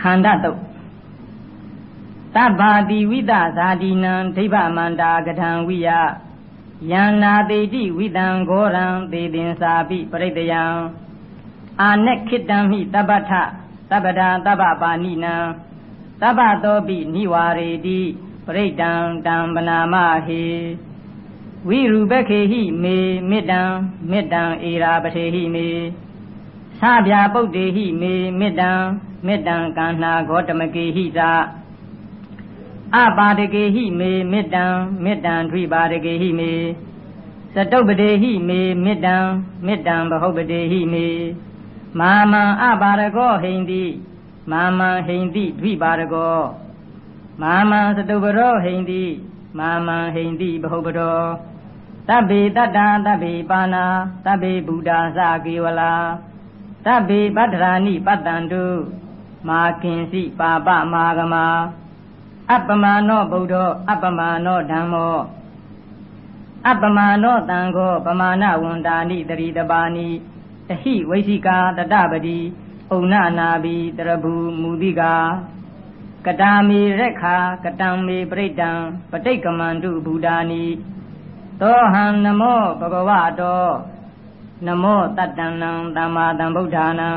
ခန္ဓာတုတ်တဗ္ဗာတိဝိတဇာတိနံဒိဗ္ဗမန္တာကထံဝိယယန္နာတိတိဝိတံဂောရံသေတင်စာပိပရိတယံအာနခိတံဟိတပ္ပထတပ္ပဒာတပ္ပပါဏိနံတပ္ပသောပိနိဝါရေတိပရိတံတံပနာမဟေဝိရူပခေဟိမေမေတ္တံမေတ္တံဧရာပထေဟိမေ သဗျာပုတ်တေဟိမေမေတ္တံမေတ္တံကန္နာဂေါတမကေဟိသာအပါဒကေဟိမေမေတ္တံမေတ္တံဒွိပါဒကေဟိမေသတုပတေဟိမေမေတ္တံမေတ္တံဘဟုပတေဟိမေမာမံအပါရကောဟိန္တိမာမံဟိန္တိဒွိပါရကောမာမံသတုပရောဟိန္တိမာမံဟိန္တိဘဟုပတောတဗ္ဗေတတ္တာတဗ္ဗေပါဏာတဗ္ဗေဗုဒ္ဓသကေဝလာ တဗ္ဗေပတ္တရာနိပတ္တန္တုမာကင်စီပါပမာဂမအပ္ပမာနောဗုဒ္ဓောအပ္ပမာနောဓမ္မောအပ္ပမာနောတံဃောပမာဏဝန္တာနိတရိတပါဏိတဟိဝိသိကာတတပတိဥဏနာဘိတရဘူးမူတိကာကတာမီရက်ခာကတံမေပရိတံပဋိက္ကမန္တုဘူတာနိသောဟံနမောဘဂဝတော နမောတတ္တံသမ္မာသမ္ဗုဒ္ဓါနံ